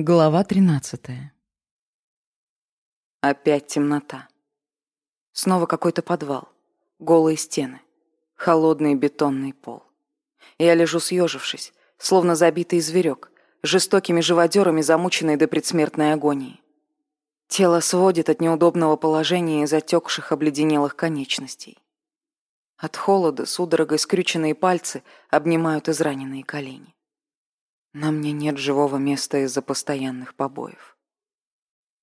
Глава 13. Опять темнота. Снова какой-то подвал. Голые стены. Холодный бетонный пол. Я лежу съежившись, словно забитый зверек, жестокими живодерами, замученный до предсмертной агонии. Тело сводит от неудобного положения и затекших обледенелых конечностей. От холода судорогой скрюченные пальцы обнимают израненные колени. На мне нет живого места из-за постоянных побоев.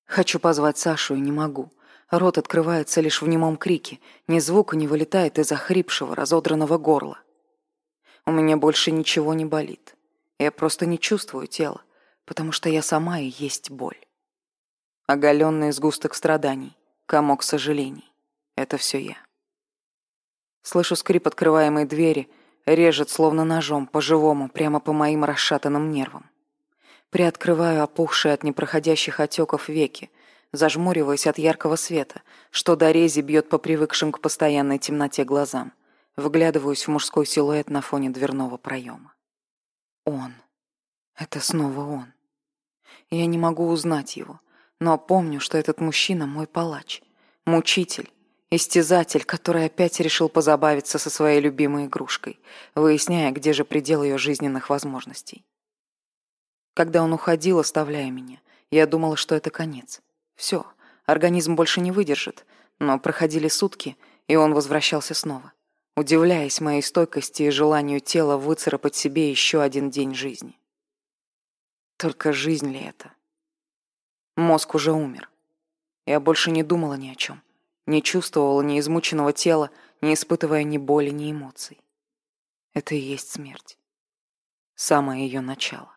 Хочу позвать Сашу и не могу. Рот открывается лишь в немом крике, ни звука не вылетает из охрипшего, разодранного горла. У меня больше ничего не болит. Я просто не чувствую тела, потому что я сама и есть боль. Оголенный сгусток страданий, комок сожалений. Это все я. Слышу скрип открываемой двери — Режет, словно ножом, по-живому, прямо по моим расшатанным нервам. Приоткрываю опухшие от непроходящих отеков веки, зажмуриваясь от яркого света, что до рези бьет по привыкшим к постоянной темноте глазам. Вглядываюсь в мужской силуэт на фоне дверного проема. Он. Это снова он. Я не могу узнать его, но помню, что этот мужчина мой палач, мучитель, истязатель, который опять решил позабавиться со своей любимой игрушкой, выясняя, где же предел ее жизненных возможностей. Когда он уходил, оставляя меня, я думала, что это конец. Все, организм больше не выдержит, но проходили сутки, и он возвращался снова, удивляясь моей стойкости и желанию тела выцарапать себе еще один день жизни. Только жизнь ли это? Мозг уже умер. Я больше не думала ни о чем не чувствовала ни измученного тела, не испытывая ни боли, ни эмоций. Это и есть смерть. Самое ее начало.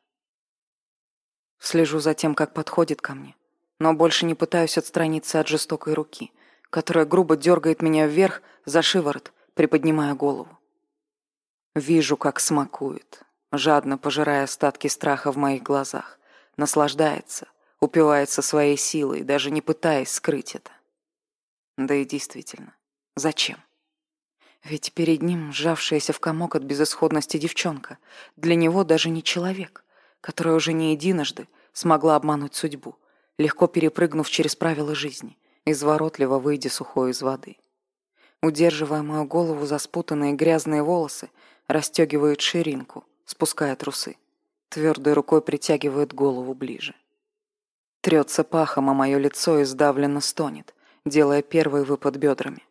Слежу за тем, как подходит ко мне, но больше не пытаюсь отстраниться от жестокой руки, которая грубо дергает меня вверх за шиворот, приподнимая голову. Вижу, как смакует, жадно пожирая остатки страха в моих глазах, наслаждается, упивается своей силой, даже не пытаясь скрыть это. Да и действительно, зачем? Ведь перед ним сжавшаяся в комок от безысходности девчонка, для него даже не человек, которая уже не единожды смогла обмануть судьбу, легко перепрыгнув через правила жизни, изворотливо выйдя сухой из воды. Удерживая мою голову за спутанные грязные волосы, расстегивает ширинку, спуская трусы. Твердой рукой притягивает голову ближе. Трется пахом а о мое лицо и сдавленно стонет, делая первый выпад бедрами.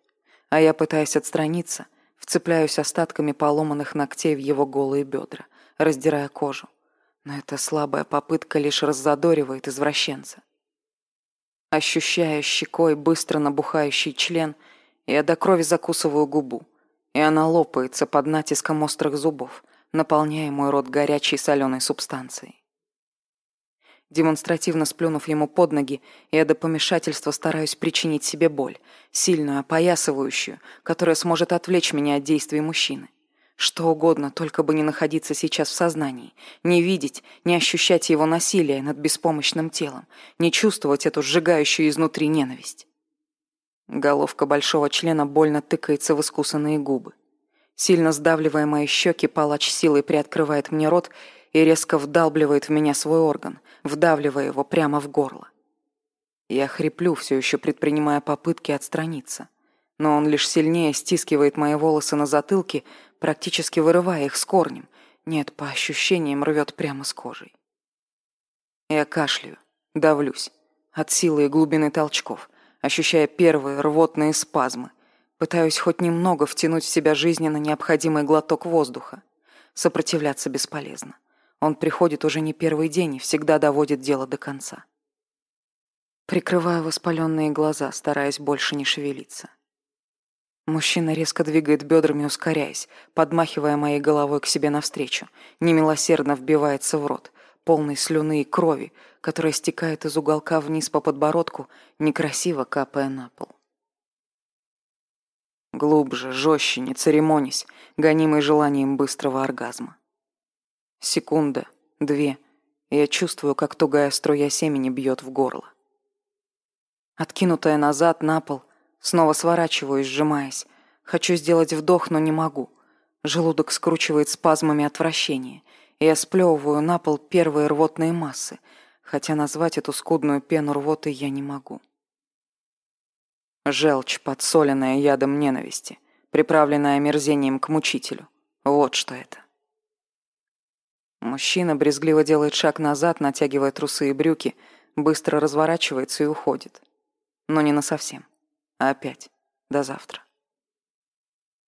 А я, пытаясь отстраниться, вцепляюсь остатками поломанных ногтей в его голые бедра, раздирая кожу. Но эта слабая попытка лишь раззадоривает извращенца. Ощущая щекой быстро набухающий член, я до крови закусываю губу, и она лопается под натиском острых зубов, наполняя мой рот горячей соленой субстанцией демонстративно сплюнув ему под ноги, я до помешательства стараюсь причинить себе боль, сильную, опоясывающую, которая сможет отвлечь меня от действий мужчины. Что угодно, только бы не находиться сейчас в сознании, не видеть, не ощущать его насилие над беспомощным телом, не чувствовать эту сжигающую изнутри ненависть. Головка большого члена больно тыкается в искусанные губы. Сильно сдавливая мои щеки, палач силой приоткрывает мне рот и резко вдалбливает в меня свой орган, вдавливая его прямо в горло. Я хриплю, все еще предпринимая попытки отстраниться. Но он лишь сильнее стискивает мои волосы на затылке, практически вырывая их с корнем. Нет, по ощущениям рвет прямо с кожей. Я кашляю, давлюсь, от силы и глубины толчков, ощущая первые рвотные спазмы, Пытаюсь хоть немного втянуть в себя жизненно необходимый глоток воздуха. Сопротивляться бесполезно. Он приходит уже не первый день и всегда доводит дело до конца. Прикрываю воспаленные глаза, стараясь больше не шевелиться. Мужчина резко двигает бедрами, ускоряясь, подмахивая моей головой к себе навстречу, немилосердно вбивается в рот, полный слюны и крови, которая стекает из уголка вниз по подбородку, некрасиво капая на пол. Глубже, жестче, не церемонясь, гонимый желанием быстрого оргазма. Секунда, две, и я чувствую, как тугая струя семени бьет в горло. Откинутая назад на пол, снова сворачиваюсь, сжимаясь. Хочу сделать вдох, но не могу. Желудок скручивает спазмами отвращения, и я сплевываю на пол первые рвотные массы, хотя назвать эту скудную пену рвоты я не могу. Желчь, подсоленная ядом ненависти, приправленная омерзением к мучителю. Вот что это. Мужчина брезгливо делает шаг назад, натягивая трусы и брюки, быстро разворачивается и уходит. Но не насовсем. А опять. До завтра.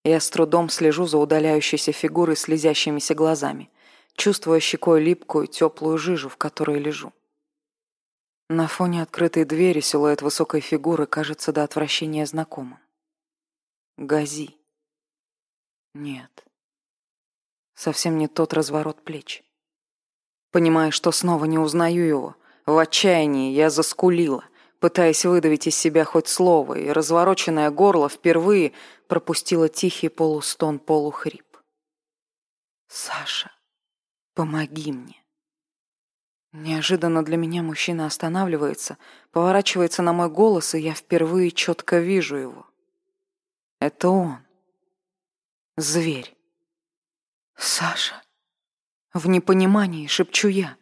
Я с трудом слежу за удаляющейся фигурой слезящимися глазами, чувствуя щекой липкую, теплую жижу, в которой лежу. На фоне открытой двери силуэт высокой фигуры кажется до отвращения знакомым. Гази. Нет. Совсем не тот разворот плеч. Понимая, что снова не узнаю его, в отчаянии я заскулила, пытаясь выдавить из себя хоть слово, и развороченное горло впервые пропустило тихий полустон-полухрип. «Саша, помоги мне!» Неожиданно для меня мужчина останавливается, поворачивается на мой голос, и я впервые четко вижу его. Это он. Зверь. «Саша!» В непонимании шепчу я.